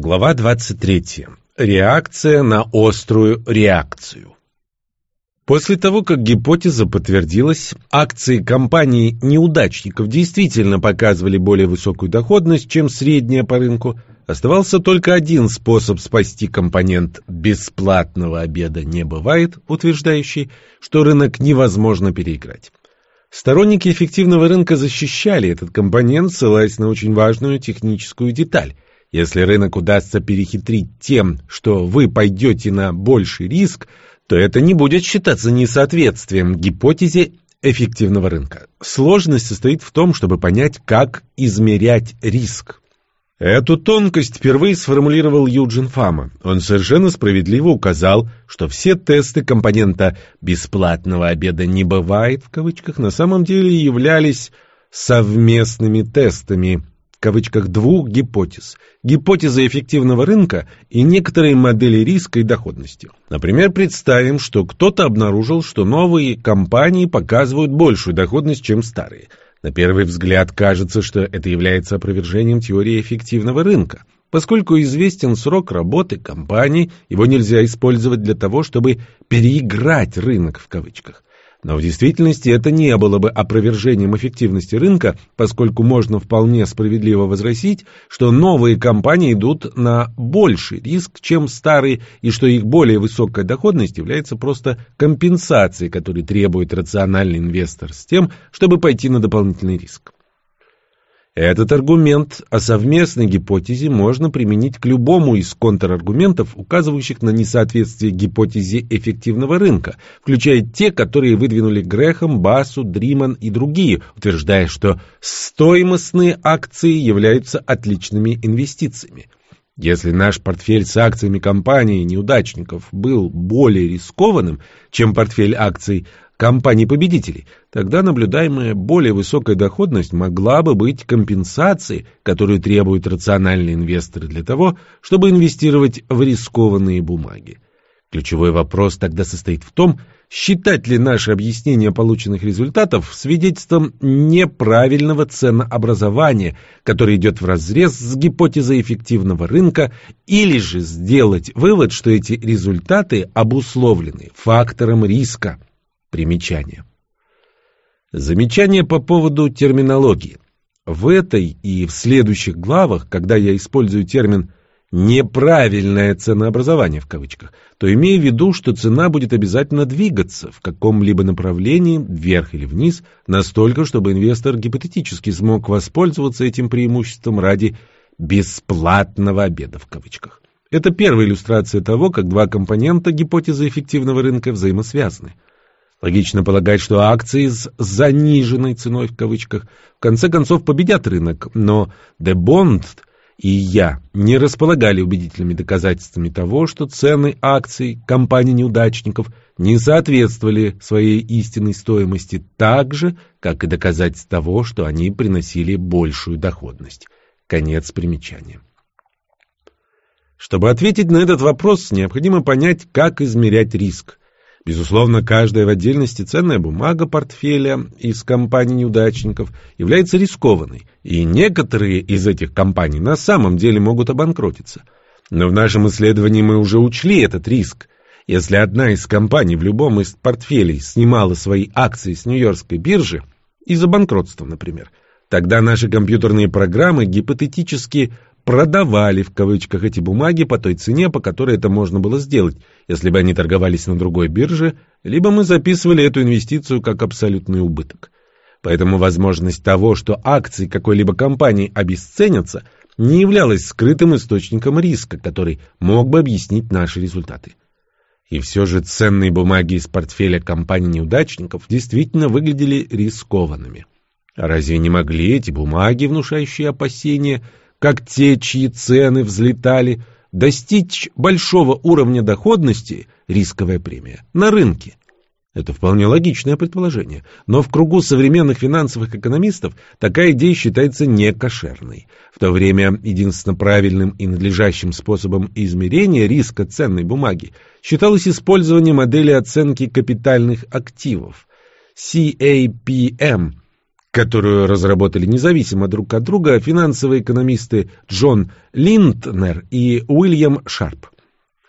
Глава 23. Реакция на острую реакцию. После того, как гипотеза подтвердилась, акции компаний неудачников действительно показывали более высокую доходность, чем средняя по рынку, оставался только один способ спасти компонент «бесплатного обеда не бывает», утверждающий, что рынок невозможно переиграть. Сторонники эффективного рынка защищали этот компонент, ссылаясь на очень важную техническую деталь – если рынок удастся перехитрить тем, что вы пойдете на больший риск, то это не будет считаться несоответствием гипотезе эффективного рынка. Сложность состоит в том, чтобы понять, как измерять риск. Эту тонкость впервые сформулировал Юджин Фама. Он совершенно справедливо указал, что все тесты компонента «бесплатного обеда не бывает» в кавычках на самом деле являлись совместными тестами – в кавычках двух гипотез. Гипотеза эффективного рынка и некоторые модели риска и доходности. Например, представим, что кто-то обнаружил, что новые компании показывают большую доходность, чем старые. На первый взгляд кажется, что это является опровержением теории эффективного рынка. Поскольку известен срок работы компании, его нельзя использовать для того, чтобы «переиграть рынок» в кавычках. Но в действительности это не было бы опровержением эффективности рынка, поскольку можно вполне справедливо возразить, что новые компании идут на больший риск, чем старые, и что их более высокая доходность является просто компенсацией, которую требует рациональный инвестор с тем, чтобы пойти на дополнительный риск. Этот аргумент о совместной гипотезе можно применить к любому из контраргументов, указывающих на несоответствие гипотезе эффективного рынка, включая те, которые выдвинули Грехом, Басу, Дриман и другие, утверждая, что стоимостные акции являются отличными инвестициями. Если наш портфель с акциями компании неудачников был более рискованным, чем портфель акций компаний-победителей, тогда наблюдаемая более высокая доходность могла бы быть компенсацией, которую требуют рациональные инвесторы для того, чтобы инвестировать в рискованные бумаги. Ключевой вопрос тогда состоит в том, считать ли наше объяснение полученных результатов свидетельством неправильного ценообразования, которое идет вразрез с гипотезой эффективного рынка, или же сделать вывод, что эти результаты обусловлены фактором риска. Примечание. Замечание по поводу терминологии. В этой и в следующих главах, когда я использую термин «неправильное ценообразование» в кавычках, то имею в виду, что цена будет обязательно двигаться в каком-либо направлении, вверх или вниз, настолько, чтобы инвестор гипотетически смог воспользоваться этим преимуществом ради «бесплатного обеда» в кавычках. Это первая иллюстрация того, как два компонента гипотезы эффективного рынка взаимосвязаны – Логично полагать, что акции с «заниженной ценой» в кавычках в конце концов победят рынок, но De Bond и я не располагали убедительными доказательствами того, что цены акций компаний-неудачников не соответствовали своей истинной стоимости так же, как и доказательств того, что они приносили большую доходность. Конец примечания. Чтобы ответить на этот вопрос, необходимо понять, как измерять риск. Безусловно, каждая в отдельности ценная бумага портфеля из компаний неудачников является рискованной, и некоторые из этих компаний на самом деле могут обанкротиться. Но в нашем исследовании мы уже учли этот риск. Если одна из компаний в любом из портфелей снимала свои акции с Нью-Йоркской биржи, из-за банкротства, например, тогда наши компьютерные программы гипотетически продавали в кавычках эти бумаги по той цене, по которой это можно было сделать, если бы они торговались на другой бирже, либо мы записывали эту инвестицию как абсолютный убыток. Поэтому возможность того, что акции какой-либо компании обесценятся, не являлась скрытым источником риска, который мог бы объяснить наши результаты. И все же ценные бумаги из портфеля компаний-неудачников действительно выглядели рискованными. А разве не могли эти бумаги, внушающие опасения, как те, чьи цены взлетали, достичь большого уровня доходности, рисковая премия, на рынке. Это вполне логичное предположение, но в кругу современных финансовых экономистов такая идея считается некошерной. В то время единственно правильным и надлежащим способом измерения риска ценной бумаги считалось использование модели оценки капитальных активов – CAPM – которую разработали независимо друг от друга финансовые экономисты Джон Линднер и Уильям Шарп.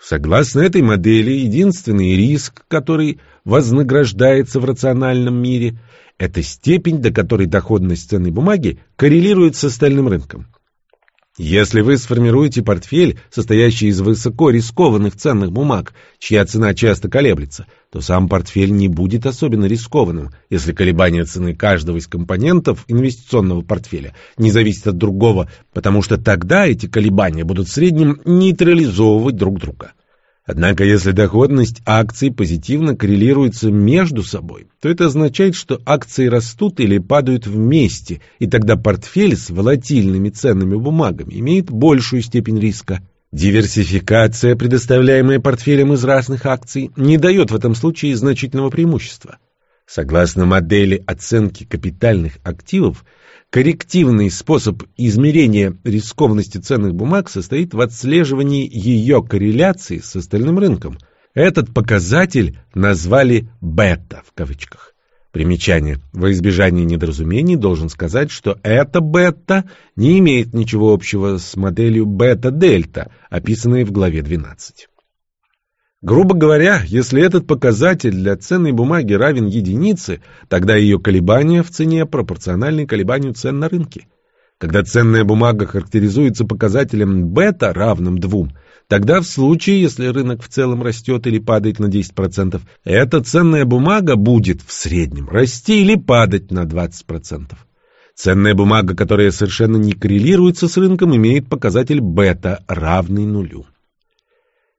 Согласно этой модели, единственный риск, который вознаграждается в рациональном мире, это степень, до которой доходность ценной бумаги коррелирует с остальным рынком. Если вы сформируете портфель, состоящий из высоко рискованных ценных бумаг, чья цена часто колеблется, то сам портфель не будет особенно рискованным, если колебания цены каждого из компонентов инвестиционного портфеля не зависит от другого, потому что тогда эти колебания будут в среднем нейтрализовывать друг друга. Однако, если доходность акций позитивно коррелируется между собой, то это означает, что акции растут или падают вместе, и тогда портфель с волатильными ценными бумагами имеет большую степень риска. Диверсификация, предоставляемая портфелем из разных акций, не дает в этом случае значительного преимущества. Согласно модели оценки капитальных активов, Коррективный способ измерения рискованности ценных бумаг состоит в отслеживании ее корреляции с остальным рынком. Этот показатель назвали «бета» в кавычках. Примечание. Во избежание недоразумений должен сказать, что эта бета не имеет ничего общего с моделью бета-дельта, описанной в главе 12. Грубо говоря, если этот показатель для ценной бумаги равен единице, тогда ее колебания в цене пропорциональны колебанию цен на рынке. Когда ценная бумага характеризуется показателем бета равным двум, тогда в случае, если рынок в целом растет или падает на 10%, эта ценная бумага будет в среднем расти или падать на 20%. Ценная бумага, которая совершенно не коррелируется с рынком, имеет показатель бета равный нулю.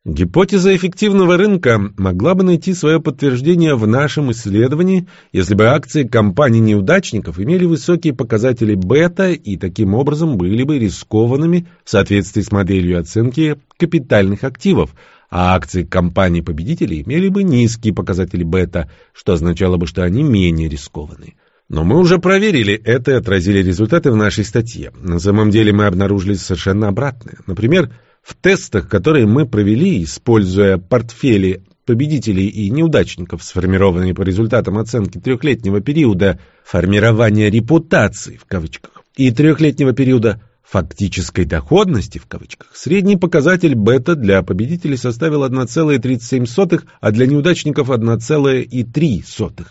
Гипотеза эффективного рынка могла бы найти свое подтверждение в нашем исследовании, если бы акции компаний-неудачников имели высокие показатели бета и таким образом были бы рискованными в соответствии с моделью оценки капитальных активов, а акции компаний-победителей имели бы низкие показатели бета, что означало бы, что они менее рискованные. Но мы уже проверили это и отразили результаты в нашей статье. На самом деле мы обнаружили совершенно обратное. Например, в тестах, которые мы провели, используя портфели победителей и неудачников, сформированные по результатам оценки трехлетнего периода формирования репутации в кавычках и трехлетнего периода фактической доходности в кавычках, средний показатель бета для победителей составил 1,37, а для неудачников 1,3.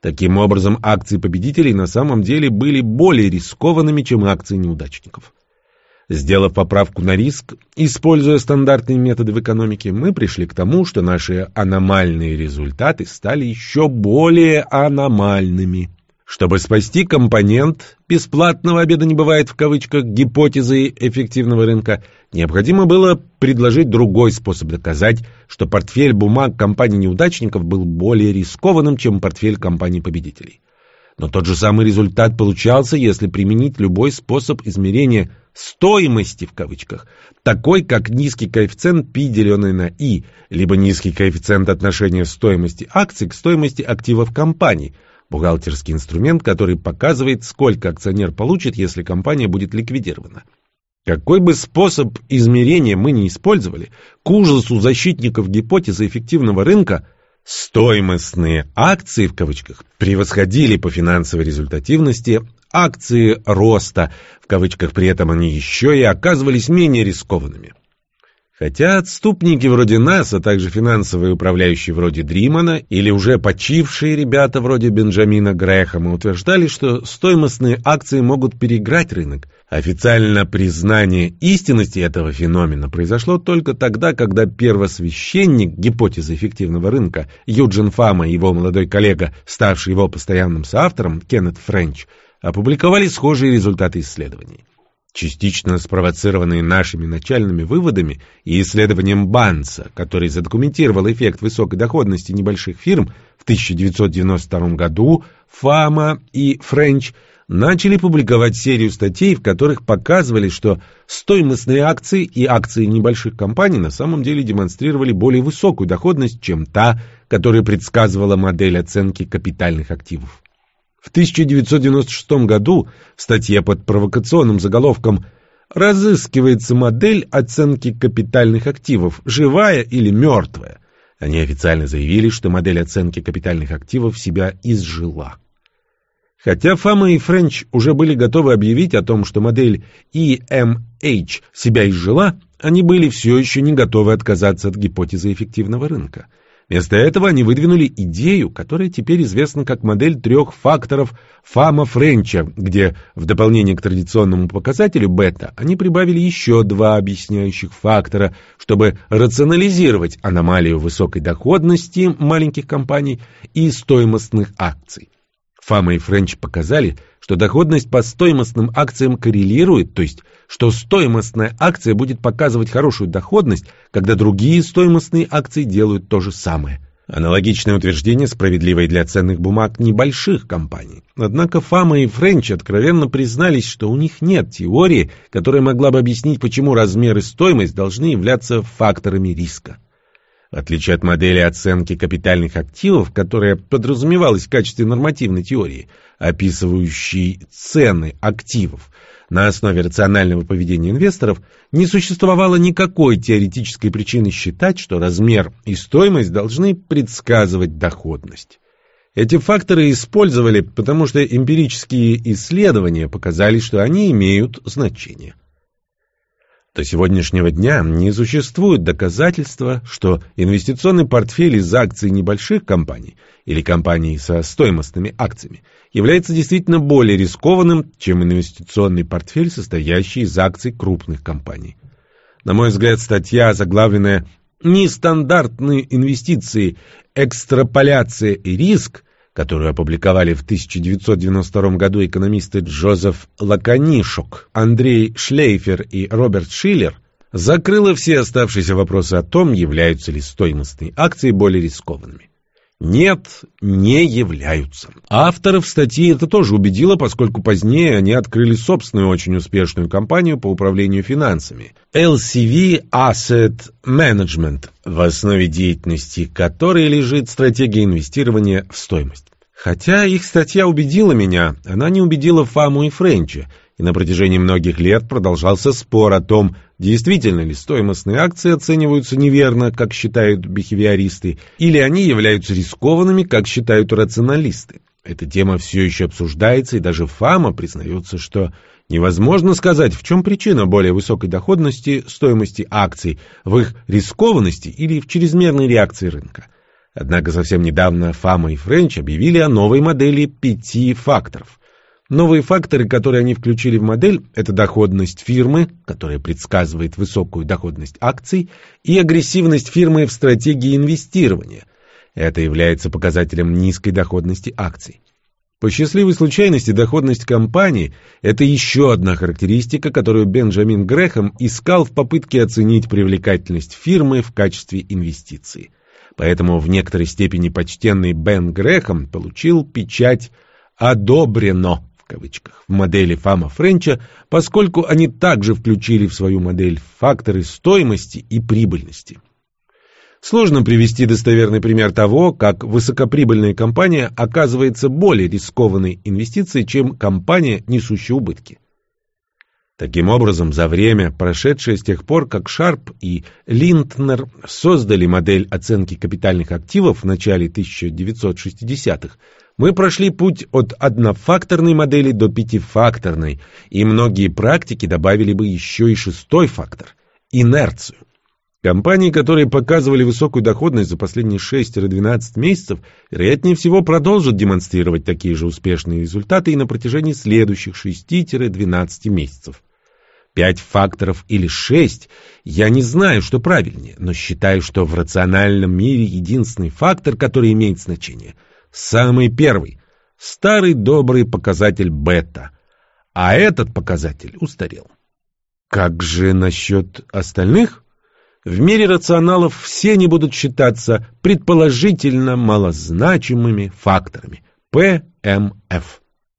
Таким образом, акции победителей на самом деле были более рискованными, чем акции неудачников. Сделав поправку на риск, используя стандартные методы в экономике, мы пришли к тому, что наши аномальные результаты стали еще более аномальными. Чтобы спасти компонент «бесплатного обеда не бывает» в кавычках гипотезы эффективного рынка, необходимо было предложить другой способ доказать, что портфель бумаг компаний-неудачников был более рискованным, чем портфель компаний-победителей. Но тот же самый результат получался, если применить любой способ измерения «стоимости» в кавычках, такой как низкий коэффициент π деленный на i, либо низкий коэффициент отношения стоимости акций к стоимости активов компании, бухгалтерский инструмент, который показывает, сколько акционер получит, если компания будет ликвидирована. Какой бы способ измерения мы ни использовали, к ужасу защитников гипотезы эффективного рынка – Стоимостные акции в кавычках превосходили по финансовой результативности акции роста, в кавычках при этом они еще и оказывались менее рискованными. Хотя отступники вроде нас, а также финансовые управляющие вроде Дримана или уже почившие ребята вроде Бенджамина Грэхэма утверждали, что стоимостные акции могут переиграть рынок, официально признание истинности этого феномена произошло только тогда, когда первосвященник гипотезы эффективного рынка Юджин Фама и его молодой коллега, ставший его постоянным соавтором Кеннет Френч, опубликовали схожие результаты исследований частично спровоцированные нашими начальными выводами и исследованием Банса, который задокументировал эффект высокой доходности небольших фирм в 1992 году, Фама и Френч начали публиковать серию статей, в которых показывали, что стоимостные акции и акции небольших компаний на самом деле демонстрировали более высокую доходность, чем та, которую предсказывала модель оценки капитальных активов. В 1996 году в статье под провокационным заголовком «Разыскивается модель оценки капитальных активов, живая или мертвая». Они официально заявили, что модель оценки капитальных активов себя изжила. Хотя Фама и Френч уже были готовы объявить о том, что модель EMH себя изжила, они были все еще не готовы отказаться от гипотезы эффективного рынка. Вместо этого они выдвинули идею, которая теперь известна как модель трех факторов Фама-Френча, где в дополнение к традиционному показателю бета они прибавили еще два объясняющих фактора, чтобы рационализировать аномалию высокой доходности маленьких компаний и стоимостных акций. Фама и Френч показали, что доходность по стоимостным акциям коррелирует, то есть, что стоимостная акция будет показывать хорошую доходность, когда другие стоимостные акции делают то же самое. Аналогичное утверждение справедливо и для ценных бумаг небольших компаний. Однако Фама и Френч откровенно признались, что у них нет теории, которая могла бы объяснить, почему размер и стоимость должны являться факторами риска. В отличие от модели оценки капитальных активов, которая подразумевалась в качестве нормативной теории, описывающей цены активов на основе рационального поведения инвесторов, не существовало никакой теоретической причины считать, что размер и стоимость должны предсказывать доходность. Эти факторы использовали, потому что эмпирические исследования показали, что они имеют значение. До сегодняшнего дня не существует доказательства, что инвестиционный портфель из акций небольших компаний или компаний со стоимостными акциями является действительно более рискованным, чем инвестиционный портфель, состоящий из акций крупных компаний. На мой взгляд, статья, заглавленная «Нестандартные инвестиции, экстраполяция и риск», которую опубликовали в 1992 году экономисты Джозеф Лаканишок, Андрей Шлейфер и Роберт Шиллер, закрыла все оставшиеся вопросы о том, являются ли стоимостные акции более рискованными. Нет, не являются. Авторов статьи это тоже убедило, поскольку позднее они открыли собственную очень успешную компанию по управлению финансами LCV Asset Management, в основе деятельности которой лежит стратегия инвестирования в стоимость. Хотя их статья убедила меня, она не убедила Фаму и Френча, и на протяжении многих лет продолжался спор о том, действительно ли стоимостные акции оцениваются неверно, как считают бихевиористы, или они являются рискованными, как считают рационалисты. Эта тема все еще обсуждается, и даже Фама признается, что невозможно сказать, в чем причина более высокой доходности стоимости акций, в их рискованности или в чрезмерной реакции рынка. Однако совсем недавно Фама и Френч объявили о новой модели пяти факторов – Новые факторы, которые они включили в модель, это доходность фирмы, которая предсказывает высокую доходность акций, и агрессивность фирмы в стратегии инвестирования. Это является показателем низкой доходности акций. По счастливой случайности доходность компании – это еще одна характеристика, которую Бенджамин Грэхэм искал в попытке оценить привлекательность фирмы в качестве инвестиции. Поэтому в некоторой степени почтенный Бен Грэхэм получил печать «одобрено» в кавычках в модели Фама Френча, поскольку они также включили в свою модель факторы стоимости и прибыльности. Сложно привести достоверный пример того, как высокоприбыльная компания оказывается более рискованной инвестицией, чем компания, несущая убытки. Таким образом, за время, прошедшее с тех пор, как Шарп и Линднер создали модель оценки капитальных активов в начале 1960-х, мы прошли путь от однофакторной модели до пятифакторной, и многие практики добавили бы еще и шестой фактор – инерцию. Компании, которые показывали высокую доходность за последние 6-12 месяцев, вероятнее всего продолжат демонстрировать такие же успешные результаты и на протяжении следующих 6-12 месяцев. Пять факторов или шесть, я не знаю, что правильнее, но считаю, что в рациональном мире единственный фактор, который имеет значение – Самый первый – старый добрый показатель бета, а этот показатель устарел. Как же насчет остальных? В мире рационалов все они будут считаться предположительно малозначимыми факторами – ПМФ.